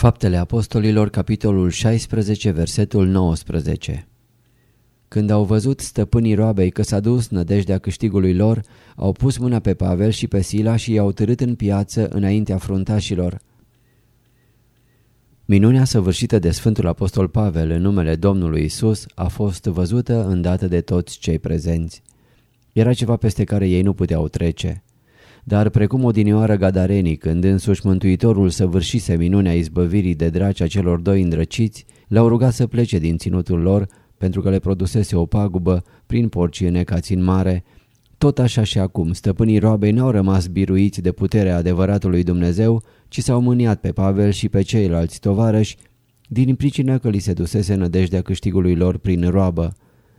Faptele Apostolilor, capitolul 16, versetul 19 Când au văzut stăpânii roabei că s-a dus nădejdea câștigului lor, au pus mâna pe Pavel și pe Sila și i-au târât în piață înaintea fruntașilor. Minunea săvârșită de Sfântul Apostol Pavel în numele Domnului Isus a fost văzută îndată de toți cei prezenți. Era ceva peste care ei nu puteau trece. Dar precum odinioară Gadarenii, când însuși Mântuitorul săvârșise minunea izbăvirii de dracea celor doi îndrăciți, l-au rugat să plece din ținutul lor pentru că le produsese o pagubă prin porcii înecați în mare, tot așa și acum, stăpânii roabei n-au rămas biruiți de puterea adevăratului Dumnezeu, ci s-au mâniat pe Pavel și pe ceilalți tovarăși, din pricină că li se dusese nădejdea câștigului lor prin roabă.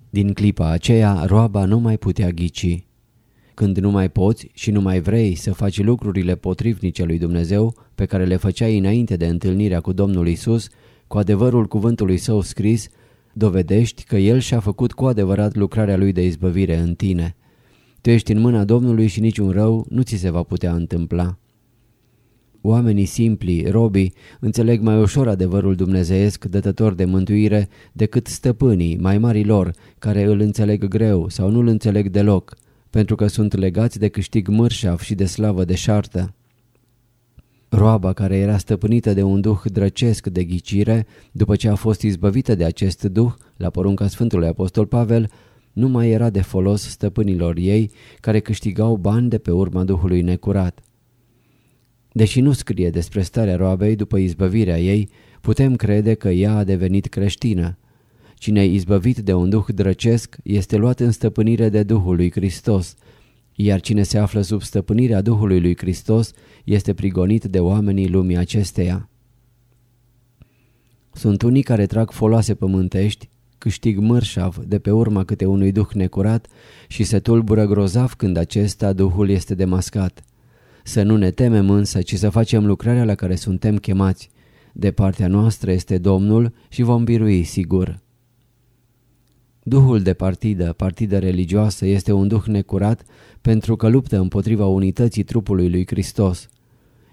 Din clipa aceea, roaba nu mai putea ghici. Când nu mai poți și nu mai vrei să faci lucrurile potrivnice lui Dumnezeu pe care le făceai înainte de întâlnirea cu Domnul Isus, cu adevărul cuvântului său scris, dovedești că El și-a făcut cu adevărat lucrarea Lui de izbăvire în tine. Tu ești în mâna Domnului și niciun rău nu ți se va putea întâmpla. Oamenii simpli, robii, înțeleg mai ușor adevărul dumnezeiesc dătător de mântuire decât stăpânii mai mari lor, care îl înțeleg greu sau nu îl înțeleg deloc, pentru că sunt legați de câștig mărșav și de slavă deșartă. Roaba care era stăpânită de un duh drăcesc de ghicire, după ce a fost izbăvită de acest duh, la porunca Sfântului Apostol Pavel, nu mai era de folos stăpânilor ei care câștigau bani de pe urma Duhului necurat. Deși nu scrie despre starea roabei după izbăvirea ei, putem crede că ea a devenit creștină. Cine e izbăvit de un duh drăcesc este luat în stăpânire de Duhul lui Hristos, iar cine se află sub stăpânirea Duhului lui Hristos este prigonit de oamenii lumii acesteia. Sunt unii care trag foloase pământești, câștig mărșav de pe urma câte unui duh necurat și se tulbură grozav când acesta duhul este demascat. Să nu ne temem însă, ci să facem lucrarea la care suntem chemați. De partea noastră este Domnul și vom birui sigur. Duhul de partidă, partidă religioasă, este un duh necurat pentru că luptă împotriva unității trupului lui Hristos.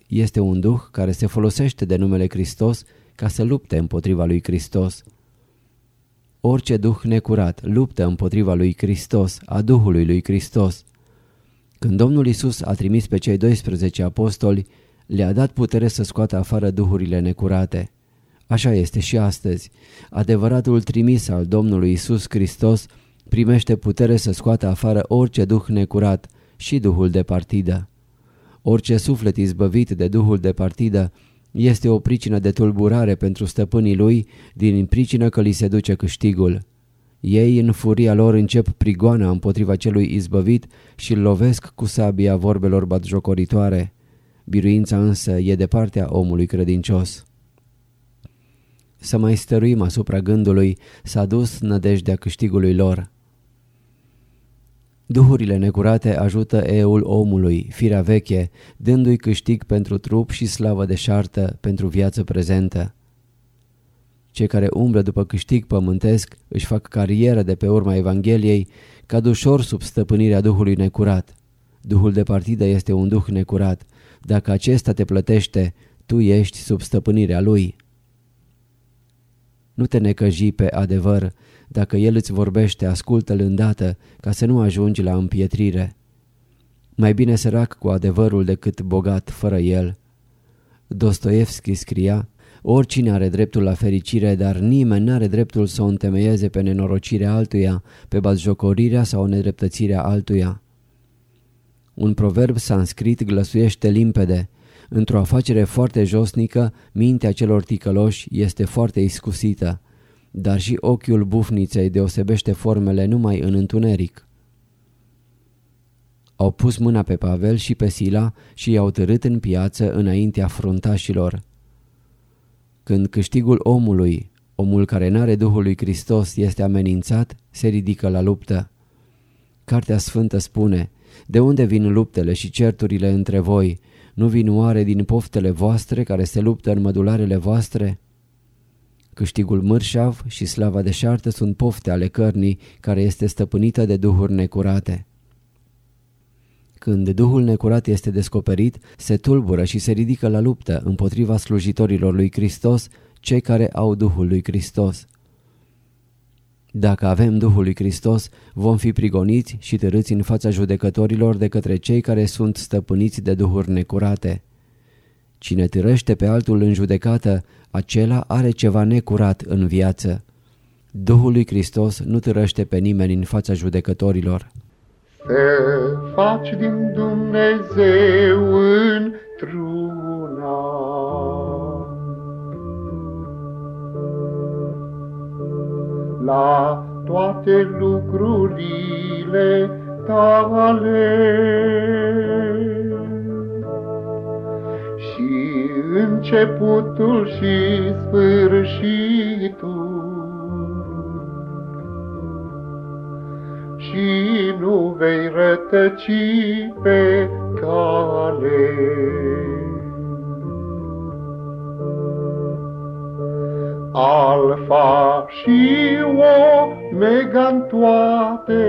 Este un duh care se folosește de numele Hristos ca să lupte împotriva lui Hristos. Orice duh necurat luptă împotriva lui Hristos, a Duhului lui Hristos. Când Domnul Isus a trimis pe cei 12 apostoli, le-a dat putere să scoată afară duhurile necurate. Așa este și astăzi. Adevăratul trimis al Domnului Isus Hristos primește putere să scoată afară orice duh necurat și duhul de partidă. Orice suflet izbăvit de duhul de partidă este o pricină de tulburare pentru stăpânii lui din pricină că li se duce câștigul. Ei în furia lor încep prigoana împotriva celui izbăvit și îl lovesc cu sabia vorbelor batjocoritoare. Biruința însă e de partea omului credincios. Să mai stăruim asupra gândului, s-a dus nădejdea câștigului lor. Duhurile necurate ajută eul omului, firea veche, dându-i câștig pentru trup și slavă deșartă pentru viață prezentă. Cei care umblă după câștig pământesc își fac carieră de pe urma Evangheliei, cad ușor sub stăpânirea Duhului necurat. Duhul de partidă este un duh necurat. Dacă acesta te plătește, tu ești sub stăpânirea lui. Nu te necăji pe adevăr, dacă el îți vorbește, ascultă-l îndată, ca să nu ajungi la împietrire. Mai bine sărac cu adevărul decât bogat fără el. Dostoevski scria, Oricine are dreptul la fericire, dar nimeni nu are dreptul să o întemeieze pe nenorocirea altuia, pe bazjocorirea sau nedreptățirea altuia. Un proverb sanscrit glăsuiește limpede. Într-o afacere foarte josnică, mintea celor ticăloși este foarte iscusită, dar și ochiul bufniței deosebește formele numai în întuneric. Au pus mâna pe Pavel și pe Sila și i-au târât în piață înaintea fruntașilor. Când câștigul omului, omul care n-are Duhul lui Hristos, este amenințat, se ridică la luptă. Cartea Sfântă spune, de unde vin luptele și certurile între voi? Nu vin oare din poftele voastre care se luptă în mădularele voastre? Câștigul mărșav și slava deșartă sunt pofte ale cărnii care este stăpânită de duhuri necurate. Când Duhul necurat este descoperit, se tulbură și se ridică la luptă împotriva slujitorilor lui Hristos, cei care au Duhul lui Hristos. Dacă avem Duhul lui Hristos, vom fi prigoniți și târâți în fața judecătorilor de către cei care sunt stăpâniți de duhuri necurate. Cine târăște pe altul în judecată, acela are ceva necurat în viață. Duhul lui Hristos nu târăște pe nimeni în fața judecătorilor. Să faci din Dumnezeu într-una. La toate lucrurile tale și începutul și sfârșitul și nu vei rătăci pe cale. Alfa și Omega toate,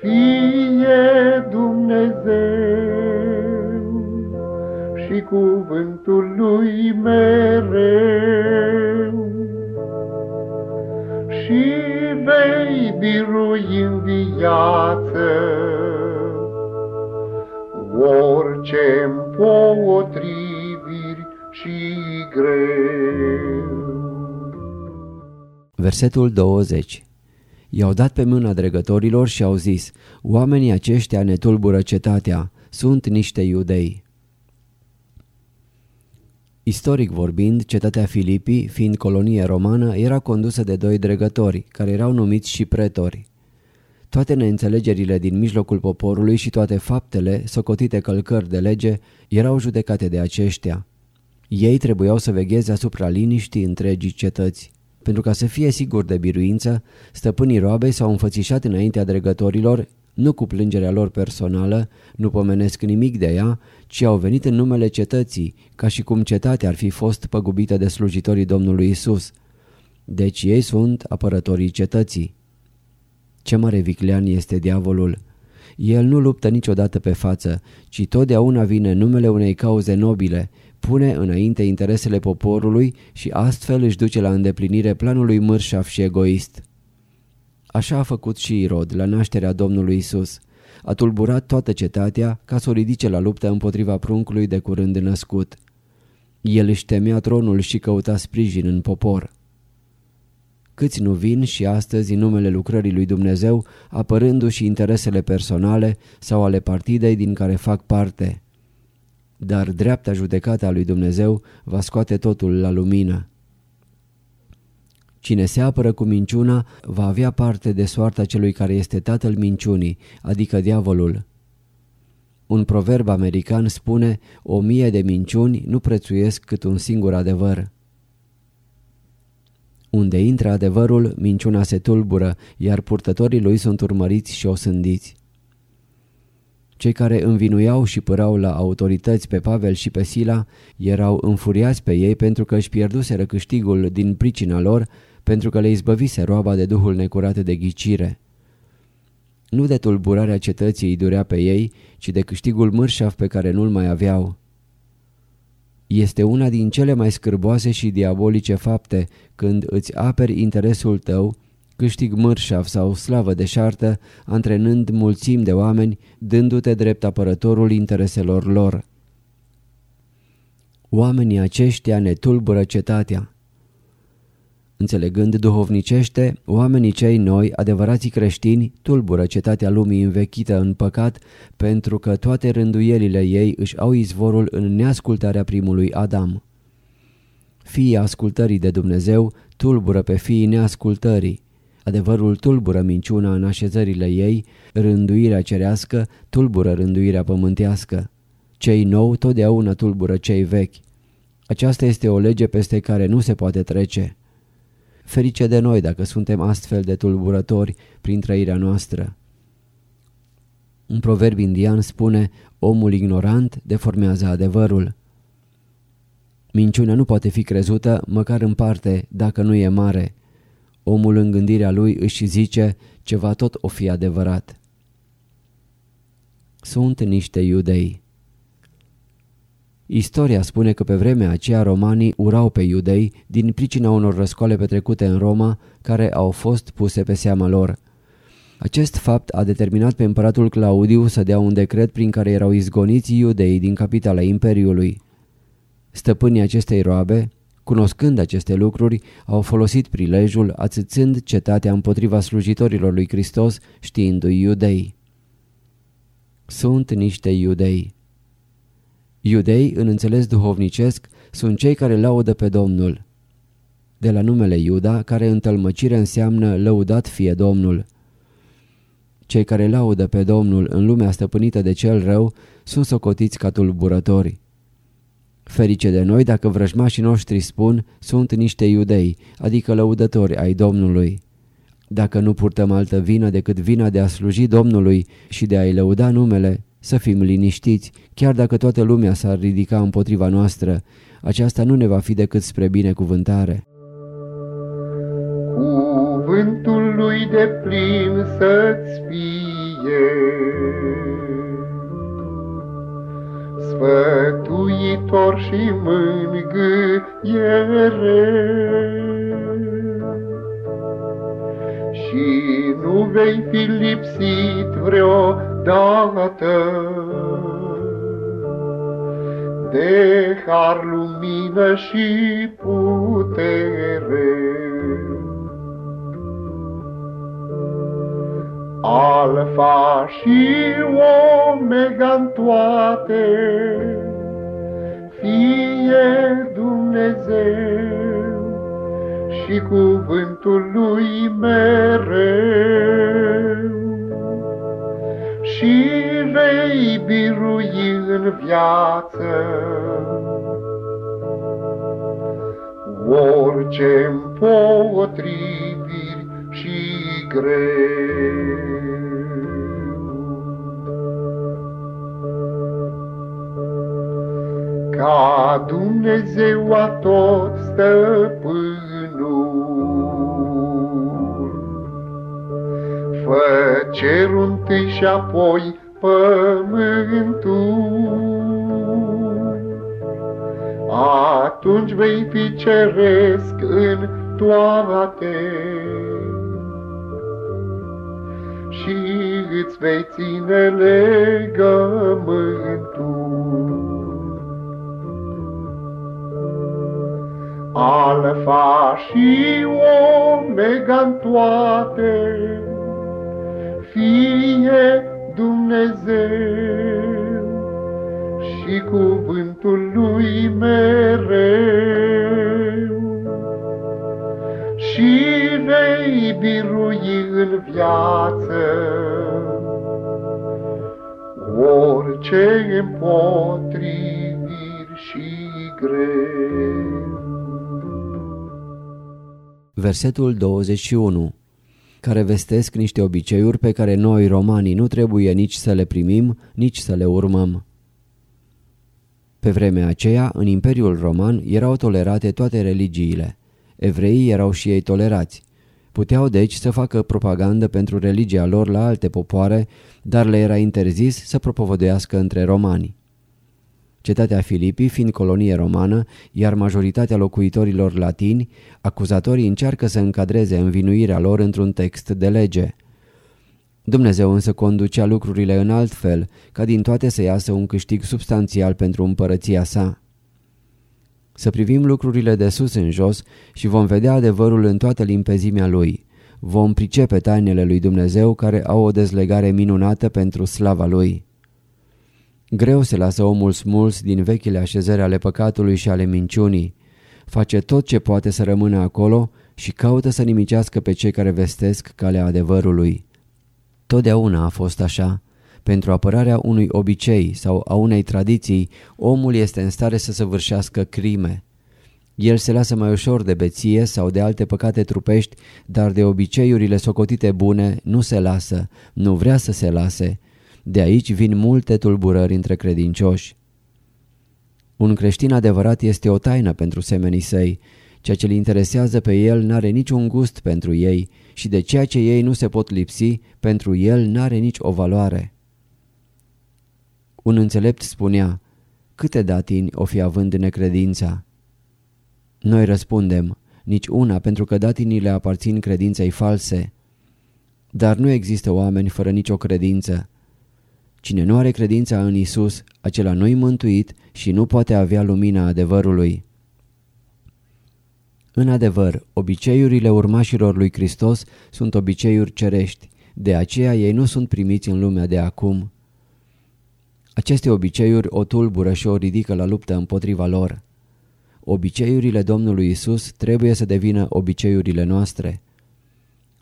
fie Dumnezeu și cuvântul lui mereu. Și vei birui în viață orice împotriviri și greu. Versetul 20 I-au dat pe mâna dregătorilor și au zis, oamenii aceștia ne tulbură cetatea, sunt niște iudei. Istoric vorbind, cetatea Filipii, fiind colonie romană, era condusă de doi dregători, care erau numiți și pretori. Toate neînțelegerile din mijlocul poporului și toate faptele, socotite călcări de lege, erau judecate de aceștia. Ei trebuiau să vegheze asupra liniștii întregii cetăți. Pentru ca să fie sigur de biruință, stăpânii roabei s-au înfățișat înaintea dregătorilor, nu cu plângerea lor personală, nu pomenesc nimic de ea, ci au venit în numele cetății, ca și cum cetatea ar fi fost păgubită de slujitorii Domnului Isus. Deci ei sunt apărătorii cetății. Ce mare viclean este diavolul! El nu luptă niciodată pe față, ci totdeauna vine în numele unei cauze nobile, pune înainte interesele poporului și astfel își duce la îndeplinire planului mărșaf și egoist. Așa a făcut și Irod la nașterea Domnului Isus a tulburat toată cetatea ca să o ridice la luptă împotriva pruncului de curând născut. El își temea tronul și căuta sprijin în popor. Câți nu vin și astăzi în numele lucrării lui Dumnezeu, apărându-și interesele personale sau ale partidei din care fac parte. Dar dreapta judecată a lui Dumnezeu va scoate totul la lumină. Cine se apără cu minciuna va avea parte de soarta celui care este tatăl minciunii, adică diavolul. Un proverb american spune, o mie de minciuni nu prețuiesc cât un singur adevăr. Unde intră adevărul, minciuna se tulbură, iar purtătorii lui sunt urmăriți și osândiți. Cei care învinuiau și părau la autorități pe Pavel și pe Sila erau înfuriați pe ei pentru că își pierduseră câștigul din pricina lor pentru că le izbăvise roaba de duhul necurat de ghicire. Nu de tulburarea cetății îi durea pe ei, ci de câștigul mărșaf pe care nu-l mai aveau. Este una din cele mai scârboase și diabolice fapte când îți aperi interesul tău, câștig mărșaf sau slavă deșartă, antrenând mulțimi de oameni, dându-te drept apărătorul intereselor lor. oamenii aceștia ne tulbură cetatea. Înțelegând duhovnicește, oamenii cei noi, adevărații creștini, tulbură cetatea lumii învechită în păcat, pentru că toate rânduielile ei își au izvorul în neascultarea primului Adam. Fiii ascultării de Dumnezeu tulbură pe fiii neascultării. Adevărul tulbură minciuna în așezările ei, rânduirea cerească tulbură rânduirea pământească. Cei nou totdeauna tulbură cei vechi. Aceasta este o lege peste care nu se poate trece. Ferice de noi dacă suntem astfel de tulburători prin trăirea noastră. Un proverb indian spune, omul ignorant deformează adevărul. Minciunea nu poate fi crezută măcar în parte dacă nu e mare. Omul în gândirea lui își zice ceva tot o fi adevărat. Sunt niște iudei. Istoria spune că pe vremea aceea romanii urau pe iudei din pricina unor răscoale petrecute în Roma care au fost puse pe seama lor. Acest fapt a determinat pe împăratul Claudiu să dea un decret prin care erau izgoniți iudei din capitala Imperiului. Stăpânii acestei roabe, cunoscând aceste lucruri, au folosit prilejul ațățând cetatea împotriva slujitorilor lui Hristos știindu-i iudei. Sunt niște iudei. Iudei, în înțeles duhovnicesc, sunt cei care laudă pe Domnul. De la numele Iuda, care în tălmăcire înseamnă lăudat fie Domnul. Cei care laudă pe Domnul în lumea stăpânită de cel rău sunt socotiți ca tulburători. Ferice de noi dacă vrăjmașii noștri spun sunt niște iudei, adică lăudători ai Domnului. Dacă nu purtăm altă vină decât vina de a sluji Domnului și de a-i lăuda numele, să fim liniștiți, chiar dacă toată lumea s-ar ridica împotriva noastră, aceasta nu ne va fi decât spre binecuvântare. Cuvântul lui de plin să-ți fie, Sfătuitor și mângâiere. Și nu vei fi lipsit vreodată de har, lumină și putere. Alfa și Omega toate, fie Dumnezeu și cuvântul lui mereu. Și vei birui în viață orice împotriviri și greu. Ca Dumnezeu a tot stăpân, Fă cerul întâi și apoi pământul. Atunci vei fi ceresc în toate îți vei ține legământul. Alfa și Omega în toate, fie Dumnezeu și cuvântul lui mereu. Și vei birui în viață orice împotriviri și greu. Versetul 21 care vestesc niște obiceiuri pe care noi, romanii, nu trebuie nici să le primim, nici să le urmăm. Pe vremea aceea, în Imperiul Roman, erau tolerate toate religiile. Evreii erau și ei tolerați. Puteau deci să facă propagandă pentru religia lor la alte popoare, dar le era interzis să propovăduiască între romani. Cetatea Filipii fiind colonie romană, iar majoritatea locuitorilor latini, acuzatorii încearcă să încadreze învinuirea lor într-un text de lege. Dumnezeu însă conducea lucrurile în alt fel, ca din toate să iasă un câștig substanțial pentru împărăția sa. Să privim lucrurile de sus în jos și vom vedea adevărul în toată limpezimea lui. Vom pricepe tainele lui Dumnezeu care au o dezlegare minunată pentru slava lui. Greu se lasă omul smuls din vechile așezări ale păcatului și ale minciunii. Face tot ce poate să rămână acolo și caută să nimicească pe cei care vestesc calea adevărului. Totdeauna a fost așa. Pentru apărarea unui obicei sau a unei tradiții, omul este în stare să săvârșească crime. El se lasă mai ușor de beție sau de alte păcate trupești, dar de obiceiurile socotite bune nu se lasă, nu vrea să se lase. De aici vin multe tulburări între credincioși. Un creștin adevărat este o taină pentru semenii săi. Ceea ce îl interesează pe el n-are niciun gust pentru ei și de ceea ce ei nu se pot lipsi, pentru el n-are nici o valoare. Un înțelept spunea, câte datini o fi având necredința? Noi răspundem, nici una pentru că datinile aparțin credinței false. Dar nu există oameni fără nicio credință. Cine nu are credința în Isus, acela nu-i mântuit și nu poate avea lumina adevărului. În adevăr, obiceiurile urmașilor lui Hristos sunt obiceiuri cerești, de aceea ei nu sunt primiți în lumea de acum. Aceste obiceiuri o tulbură și o ridică la luptă împotriva lor. Obiceiurile Domnului Isus trebuie să devină obiceiurile noastre.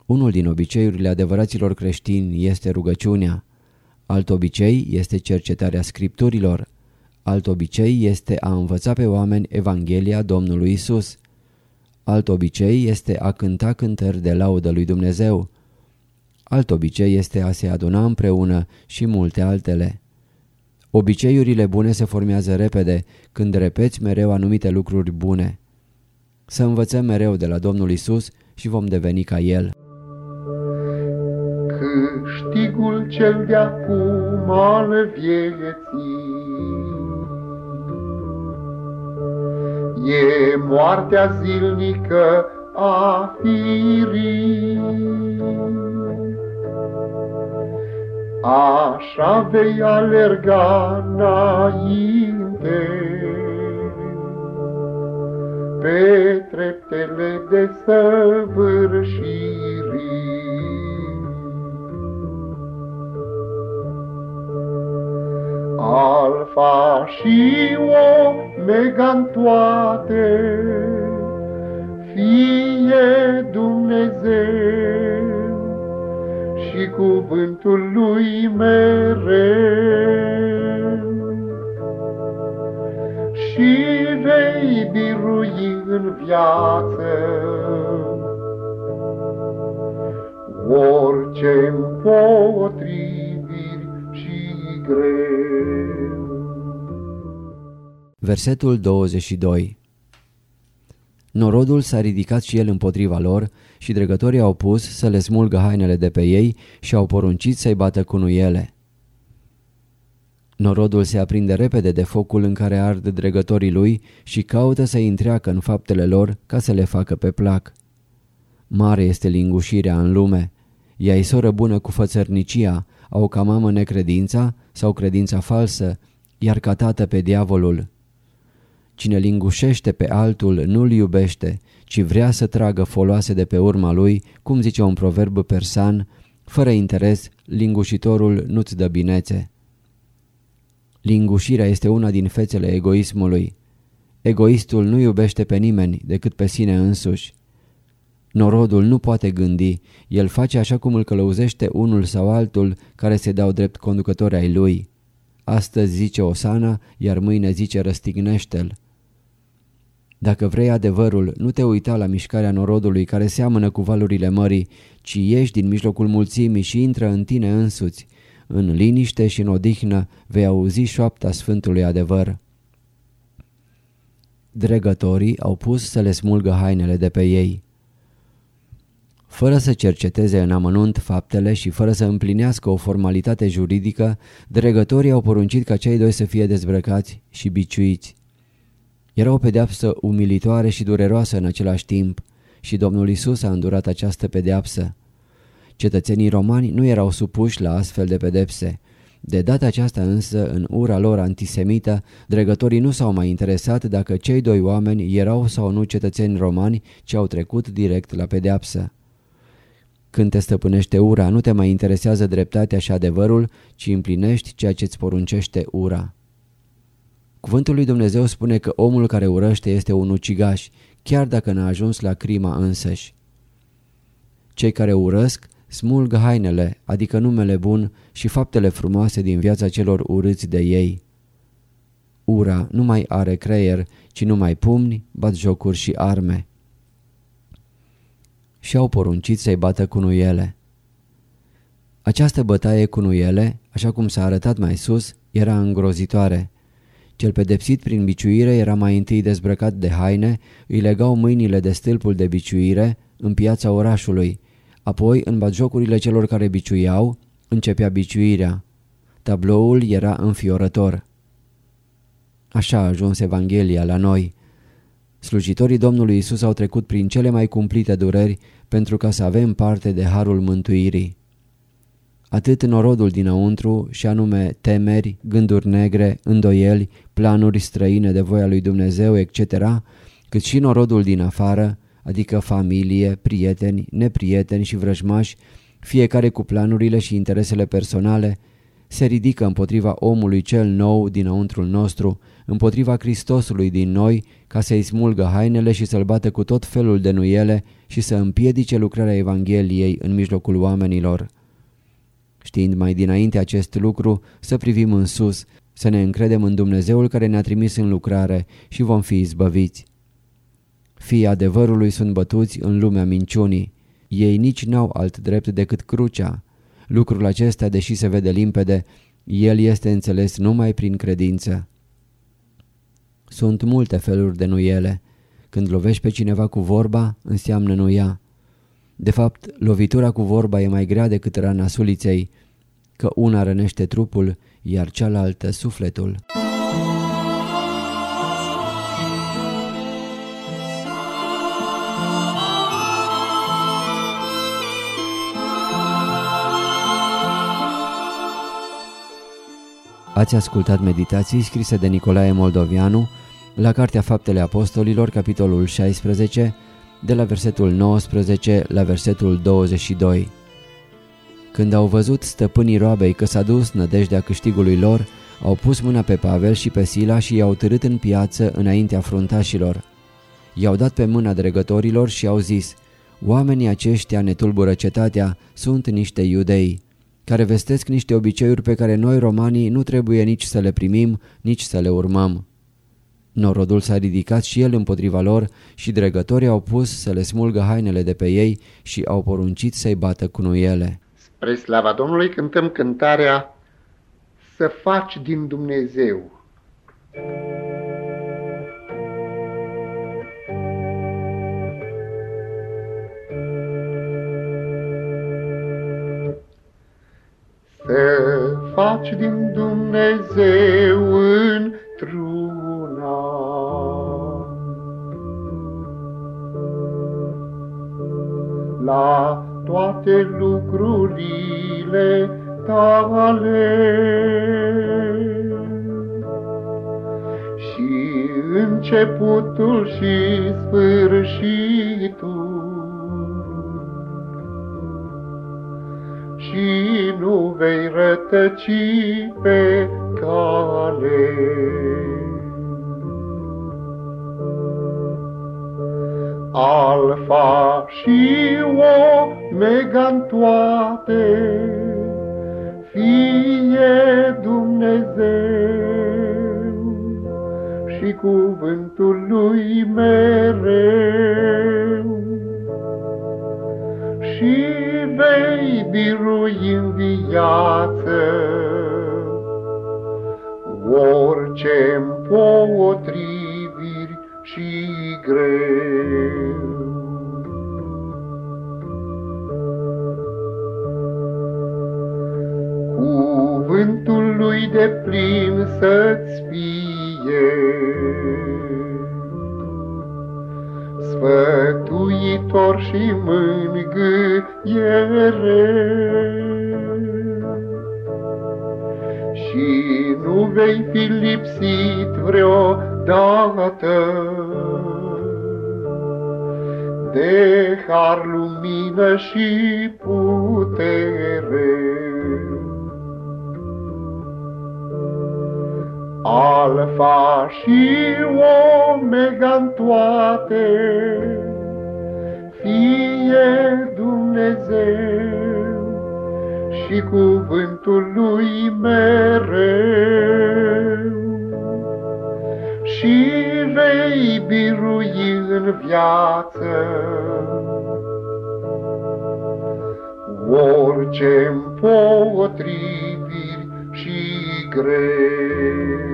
Unul din obiceiurile adevăraților creștini este rugăciunea. Alt obicei este cercetarea scripturilor. Alt obicei este a învăța pe oameni Evanghelia Domnului Isus. Alt obicei este a cânta cântări de laudă lui Dumnezeu. Alt obicei este a se aduna împreună și multe altele. Obiceiurile bune se formează repede când repeți mereu anumite lucruri bune. Să învățăm mereu de la Domnul Isus și vom deveni ca El. Câștigul cel de acum al vieții E moartea zilnică a firii Așa vei alerga înainte Pe treptele de săvârșire. Alfa și Omega toate, fie Dumnezeu și cuvântul lui mereu. Și vei birui în viață orice împotriviri și greu. Versetul 22 Norodul s-a ridicat și el împotriva lor și dregătorii au pus să le smulgă hainele de pe ei și au poruncit să-i bată cu nuiele. Norodul se aprinde repede de focul în care ard dregătorii lui și caută să-i întreacă în faptele lor ca să le facă pe plac. Mare este lingușirea în lume. Ea-i soră bună cu fățărnicia, au ca mamă necredința sau credința falsă, iar ca tată pe diavolul. Cine lingușește pe altul nu-l iubește, ci vrea să tragă foloase de pe urma lui, cum zice un proverb persan, fără interes, lingușitorul nu-ți dă binețe. Lingușirea este una din fețele egoismului. Egoistul nu iubește pe nimeni decât pe sine însuși. Norodul nu poate gândi, el face așa cum îl călăuzește unul sau altul care se dau drept conducători ai lui. Astăzi zice Osana, iar mâine zice răstignește-l. Dacă vrei adevărul, nu te uita la mișcarea norodului care seamănă cu valurile mării, ci ieși din mijlocul mulțimii și intră în tine însuți. În liniște și în odihnă vei auzi șoapta Sfântului adevăr. Dregătorii au pus să le smulgă hainele de pe ei. Fără să cerceteze în amănunt faptele și fără să împlinească o formalitate juridică, dregătorii au poruncit ca cei doi să fie dezbrăcați și biciuiți. Era o pedeapsă umilitoare și dureroasă în același timp și Domnul Isus a îndurat această pedeapsă. Cetățenii romani nu erau supuși la astfel de pedepse. De data aceasta însă, în ura lor antisemită, dregătorii nu s-au mai interesat dacă cei doi oameni erau sau nu cetățeni romani ce au trecut direct la pedeapsă. Când te stăpânește ura, nu te mai interesează dreptatea și adevărul, ci împlinești ceea ce îți poruncește ura. Cuvântul lui Dumnezeu spune că omul care urăște este un ucigaș, chiar dacă n-a ajuns la crima însăși. Cei care urăsc smulg hainele, adică numele bun și faptele frumoase din viața celor urâți de ei. Ura nu mai are creier, ci numai pumni, jocuri și arme. Și au poruncit să-i bată cu nuiele. Această bătaie cu nuiele, așa cum s-a arătat mai sus, era îngrozitoare. Cel pedepsit prin biciuire era mai întâi dezbrăcat de haine, îi legau mâinile de stâlpul de biciuire în piața orașului, apoi în batjocurile celor care biciuiau începea biciuirea. Tabloul era înfiorător. Așa a ajuns Evanghelia la noi. Slujitorii Domnului Isus au trecut prin cele mai cumplite dureri pentru ca să avem parte de harul mântuirii atât norodul dinăuntru, și anume temeri, gânduri negre, îndoieli, planuri străine de voia lui Dumnezeu, etc., cât și norodul din afară, adică familie, prieteni, neprieteni și vrăjmași, fiecare cu planurile și interesele personale, se ridică împotriva omului cel nou dinăuntrul nostru, împotriva Hristosului din noi, ca să-i smulgă hainele și să-l bată cu tot felul de nuiele și să împiedice lucrarea Evangheliei în mijlocul oamenilor. Știind mai dinainte acest lucru, să privim în sus, să ne încredem în Dumnezeul care ne-a trimis în lucrare și vom fi izbăviți. Fii adevărului sunt bătuți în lumea minciunii. Ei nici n-au alt drept decât crucea. Lucrul acesta, deși se vede limpede, el este înțeles numai prin credință. Sunt multe feluri de nuiele. Când lovești pe cineva cu vorba, înseamnă nuia. De fapt, lovitura cu vorba e mai grea decât rana suliței, că una rănește trupul, iar cealaltă sufletul. Ați ascultat meditații scrise de Nicolae Moldovianu la Cartea Faptele Apostolilor, capitolul 16, de la versetul 19 la versetul 22. Când au văzut stăpânii roabei că s-a dus nădejdea câștigului lor, au pus mâna pe Pavel și pe Sila și i-au târât în piață înaintea fruntașilor. I-au dat pe mâna dregătorilor și au zis, Oamenii aceștia ne tulbură cetatea, sunt niște iudei, care vestesc niște obiceiuri pe care noi romanii nu trebuie nici să le primim, nici să le urmăm. Norodul s-a ridicat și el împotriva lor și dregătorii au pus să le smulgă hainele de pe ei și au poruncit să-i bată cu nuiele. Spre slava Domnului cântăm cântarea Să faci din Dumnezeu. Să faci din Dumnezeu într-una la toate lucrurile tale. Și începutul și sfârșitul și nu vei rătăci pe cale. Alfa și Omega în toate, fie Dumnezeu și cuvântul lui mereu. Și vei birui în viață orice împotriviri și greu. Cuvântul lui de plin să-ți fie, Sfătuitor și mângâiere. vei fi lipsit vreodată de har, lumină și putere. Alfa și Omega în toate, fie Dumnezeu și cuvântul lui mereu. Și vei birui în viață orice împotriviri și greu.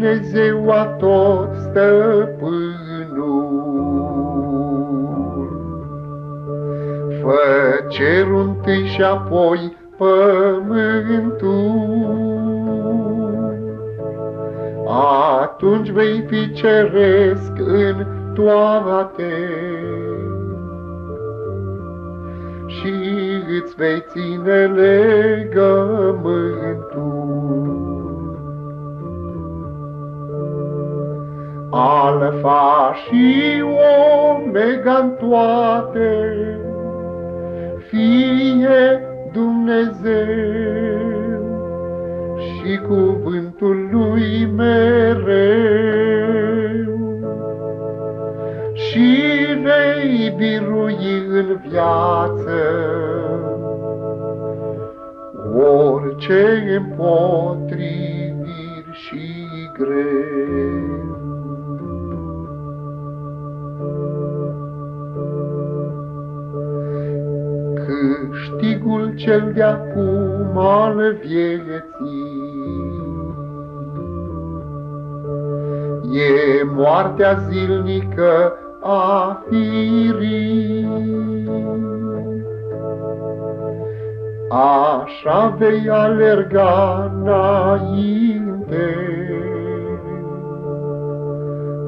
Dumnezeu a tot stăpânul. Fă cerul întâi și apoi pământul. Atunci vei fi ceresc în toate și îți vei ține legământul. Și Omega în toate, fie Dumnezeu și cuvântul lui mereu. Și vei birui în viață orice împotriviri cel de-acum al vieții. E moartea zilnică a firii. Așa vei alerga înainte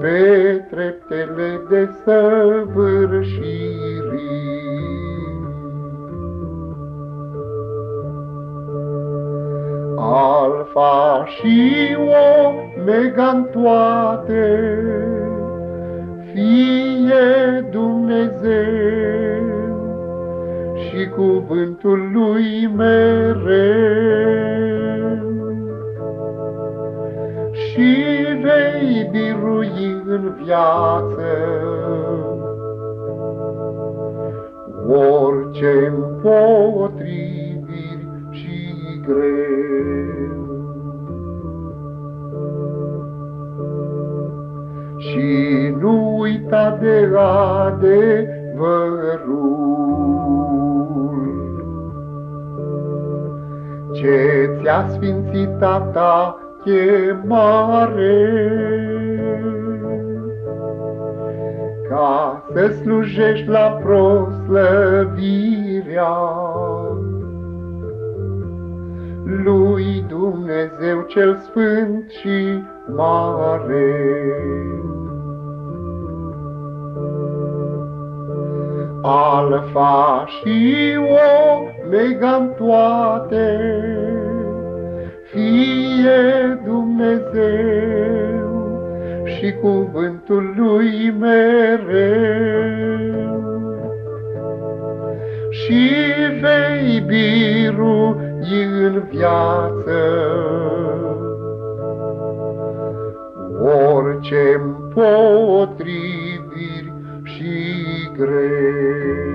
pe treptele de săvârșirii. Alfa și Omega în toate, fie Dumnezeu și cuvântul lui mereu. Și vei birui în viață orice împotriviri și greu. Nu uita de adevărul ce ți-a sfințit tata chemare ca să slujești la proslăvirea lui Dumnezeu cel sfânt și mare. Alfa și Omega în toate, fie Dumnezeu și cuvântul lui mereu. Și vei biru în viață. Orice împotrivi grace.